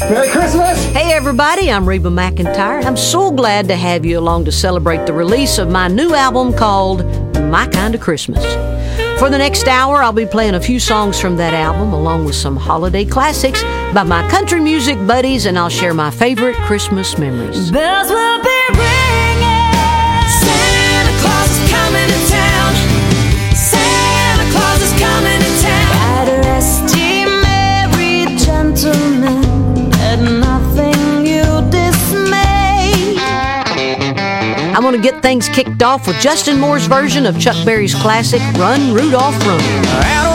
Merry Christmas! Hey everybody, I'm Reba McEntire. I'm so glad to have you along to celebrate the release of my new album called My Kind of Christmas. For the next hour, I'll be playing a few songs from that album along with some holiday classics by my country music buddies, and I'll share my favorite Christmas memories. Bells will be ringing. Get things kicked off with Justin Moore's version of Chuck Berry's classic Run, Rudolph, Run.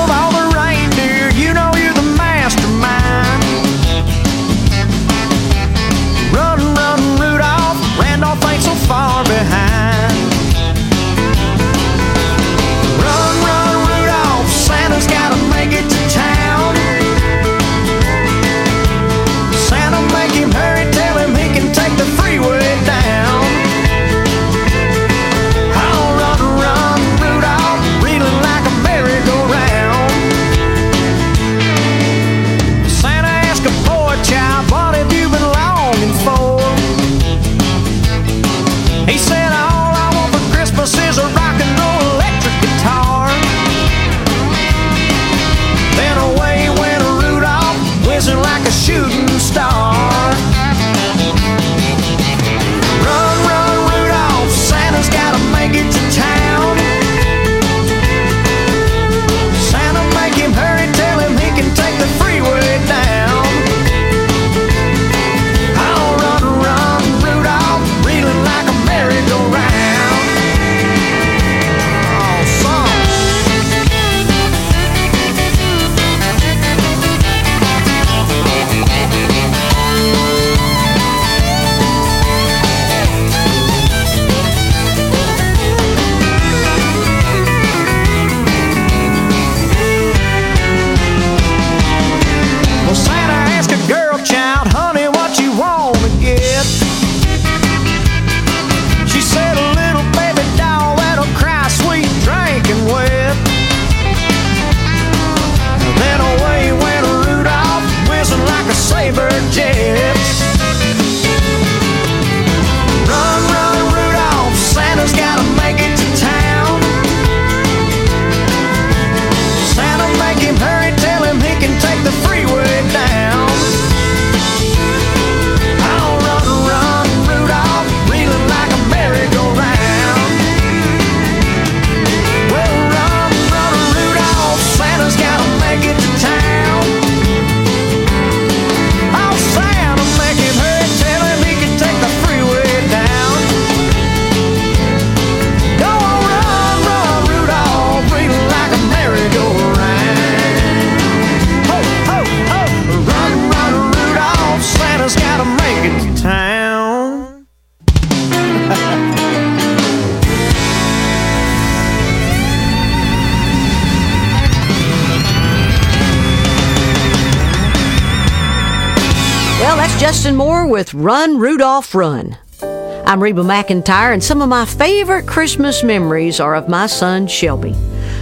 Justin Moore with Run, Rudolph, Run. I'm Reba McEntire, and some of my favorite Christmas memories are of my son Shelby.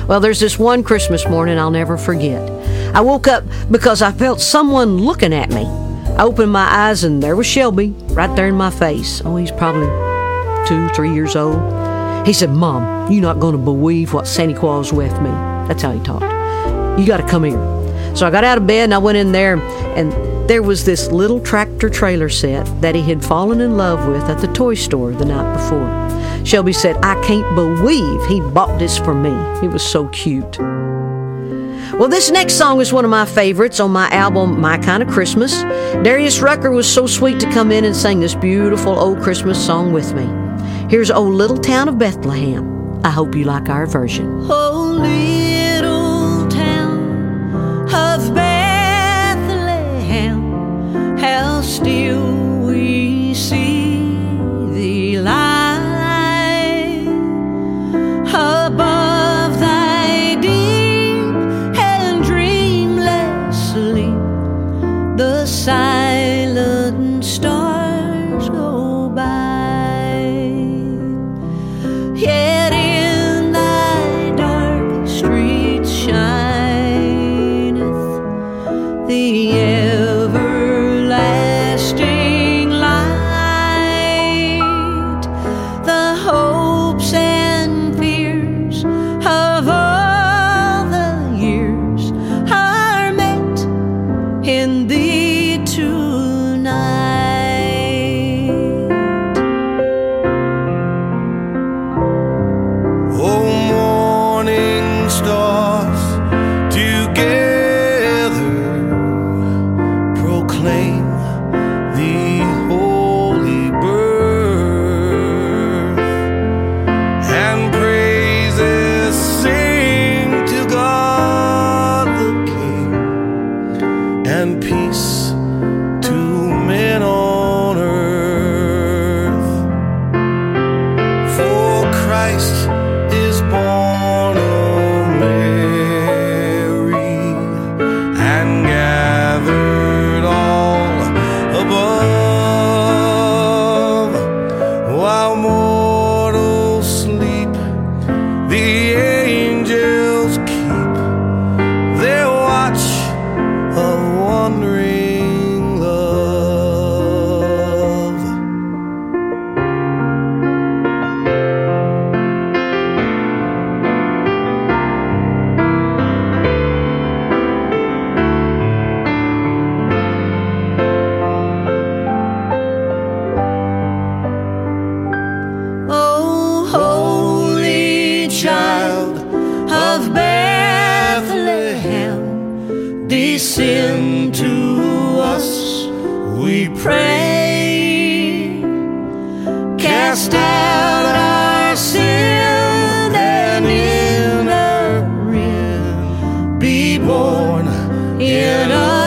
Well, there's this one Christmas morning I'll never forget. I woke up because I felt someone looking at me. I opened my eyes, and there was Shelby right there in my face. Oh, he's probably two, three years old. He said, Mom, you're not going to believe what Santa Claus left me. That's how he talked. You got to come here. So I got out of bed and I went in there, and there was this little tractor trailer set that he had fallen in love with at the toy store the night before. Shelby said, I can't believe he bought this for me. It was so cute. Well, this next song is one of my favorites on my album, My Kind of Christmas. Darius Rucker was so sweet to come in and sing this beautiful old Christmas song with me. Here's O Little Town of Bethlehem. I hope you like our version. Oh, and peace to men on earth. For Christ is born of Mary and gathered all above while mortals sleep. The Bethlehem, descend to us, we pray. Cast out our sin and in a be born in us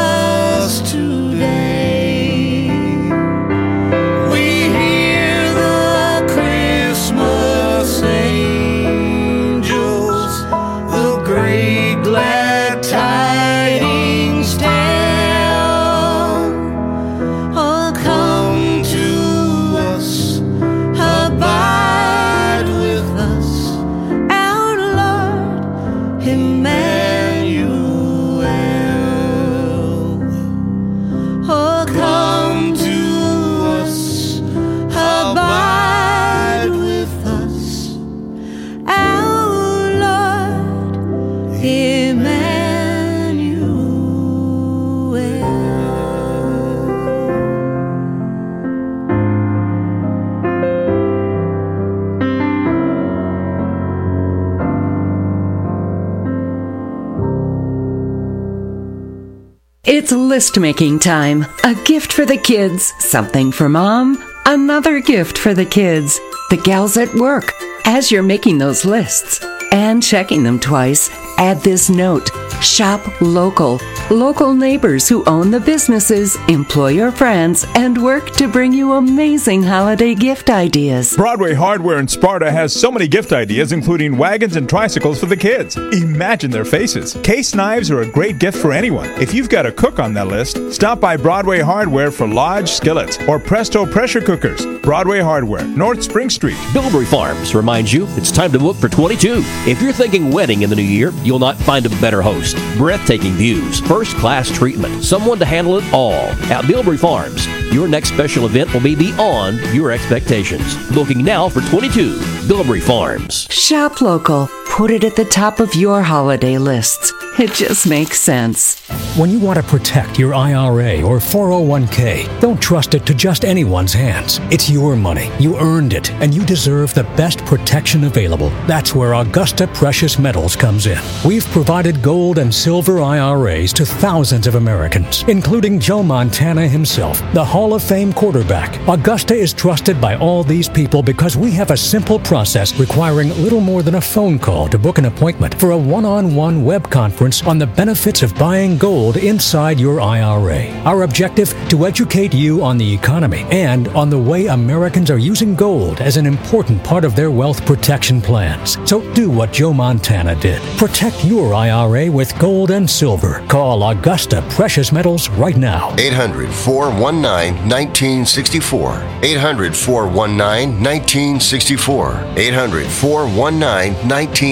It's list making time. A gift for the kids, something for mom, another gift for the kids, the gals at work. As you're making those lists and checking them twice, add this note Shop local. Local neighbors who own the businesses, employ your friends, and work to bring you amazing holiday gift ideas. Broadway Hardware in Sparta has so many gift ideas, including wagons and tricycles for the kids. Imagine their faces. Case knives are a great gift for anyone. If you've got a cook on that list, stop by Broadway Hardware for Lodge skillets or Presto pressure cookers. Broadway Hardware, North Spring Street. Bilberry Farms reminds you it's time to book for 22. If you're thinking wedding in the new year, you'll not find a better host. Breathtaking views, first class treatment, someone to handle it all. At Bilberry Farms, your next special event will be beyond your expectations. Booking now for 22. Bilberry Farms. Shop local. Put it at the top of your holiday lists. It just makes sense. When you want to protect your IRA or 401k, don't trust it to just anyone's hands. It's your money. You earned it, and you deserve the best protection available. That's where Augusta Precious Metals comes in. We've provided gold and silver IRAs to thousands of Americans, including Joe Montana himself, the Hall of Fame quarterback. Augusta is trusted by all these people because we have a simple process requiring little more than a phone call to book an appointment for a one on one web conference on the benefits of buying gold inside your IRA. Our objective to educate you on the economy and on the way Americans are using gold as an important part of their wealth protection plans. So do what Joe Montana did. Protect your IRA with gold and silver. Call Augusta Precious Metals right now. 800 419 1964. 800 419 1964. 800 419 1964.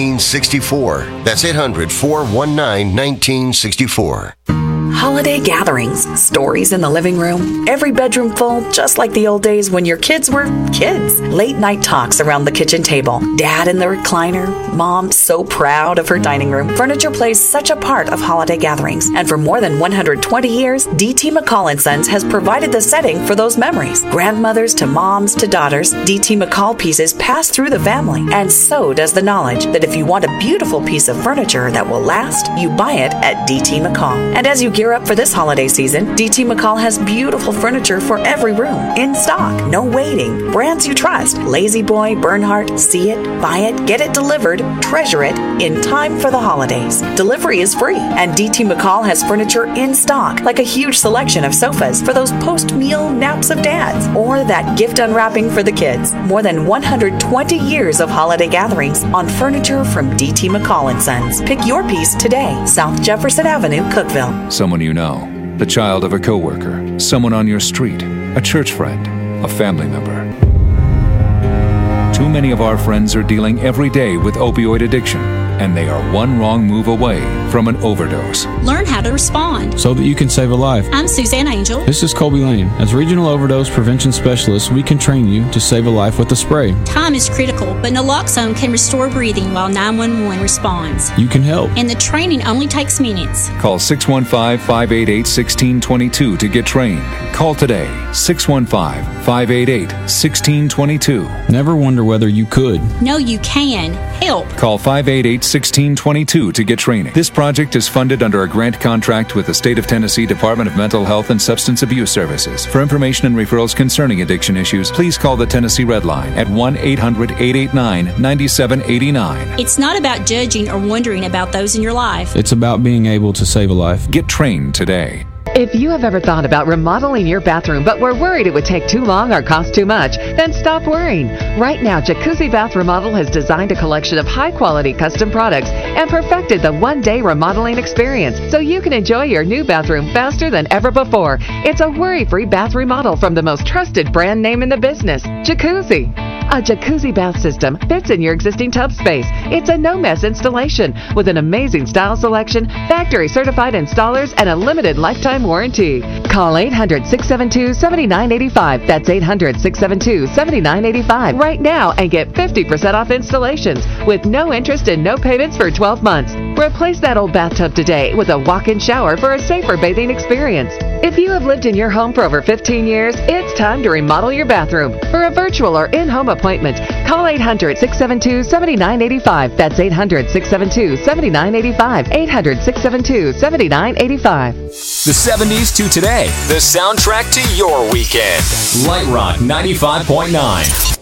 That's 800 419 1964. Holiday gatherings, stories in the living room, every bedroom full, just like the old days when your kids were kids. Late night talks around the kitchen table, dad in the recliner, mom so proud of her dining room. Furniture plays such a part of holiday gatherings, and for more than 120 years, DT McCall Sons has provided the setting for those memories. Grandmothers to moms to daughters, DT McCall pieces pass through the family, and so does the knowledge that if you want a beautiful piece of furniture that will last, you buy it at DT McCall. And as you gear up for this holiday season, DT McCall has beautiful furniture for every room in stock. No waiting. Brands you trust La-Z-Boy, Bernhardt, see it, buy it, get it delivered, treasure it in time for the holidays. Delivery is free, and DT McCall has furniture in stock, like a huge selection of sofas for those post meal naps of dads, or that gift unwrapping for the kids. More than 120 years of holiday gatherings on furniture from DT McCall and Sons. Pick your piece today, South Jefferson Avenue, Cookeville. Someone you know, the child of a coworker, someone on your street, a church friend, a family member. Too many of our friends are dealing every day with opioid addiction, and they are one wrong move away from an overdose. Learn how to respond. so that you can save a life. I'm Suzanne Angel. This is Colby Lane. As Regional Overdose Prevention Specialist, we can train you to save a life with a spray. Time is critical, but naloxone can restore breathing while 911 responds. You can help. And the training only takes minutes. Call 615 588 1622 to get trained. Call today 615 588 1622. Never wonder whether you could. No, you can. Help. Call 588 1622 to get training. This project is funded under a grant contract with the State of Tennessee Department of Mental Health and Substance Abuse Services. For information and referrals concerning addiction issues, please call the Tennessee Red Line at 1 800 889 9789. It's not about judging or wondering about those in your life. It's about being able to save a life. Get trained today. If you have ever thought about remodeling your bathroom but were worried it would take too long or cost too much, then stop worrying. Right now, Jacuzzi Bath Remodel has designed a collection of high quality custom products and perfected the one day remodeling experience so you can enjoy your new bathroom faster than ever before. It's a worry free bath remodel from the most trusted brand name in the business, Jacuzzi. A jacuzzi bath system fits in your existing tub space. It's a no mess installation with an amazing style selection, factory certified installers, and a limited lifetime warranty. Call 800 672 7985. That's 800 672 7985 right now and get 50% off installations with no interest and no payments for 12 months. Replace that old bathtub today with a walk in shower for a safer bathing experience. If you have lived in your home for over 15 years, it's time to remodel your bathroom. For a virtual or in home appointment, call 800 672 7985. That's 800 672 7985. 800 672 7985. The 70s to today. The soundtrack to your weekend. Light Rock 95.9.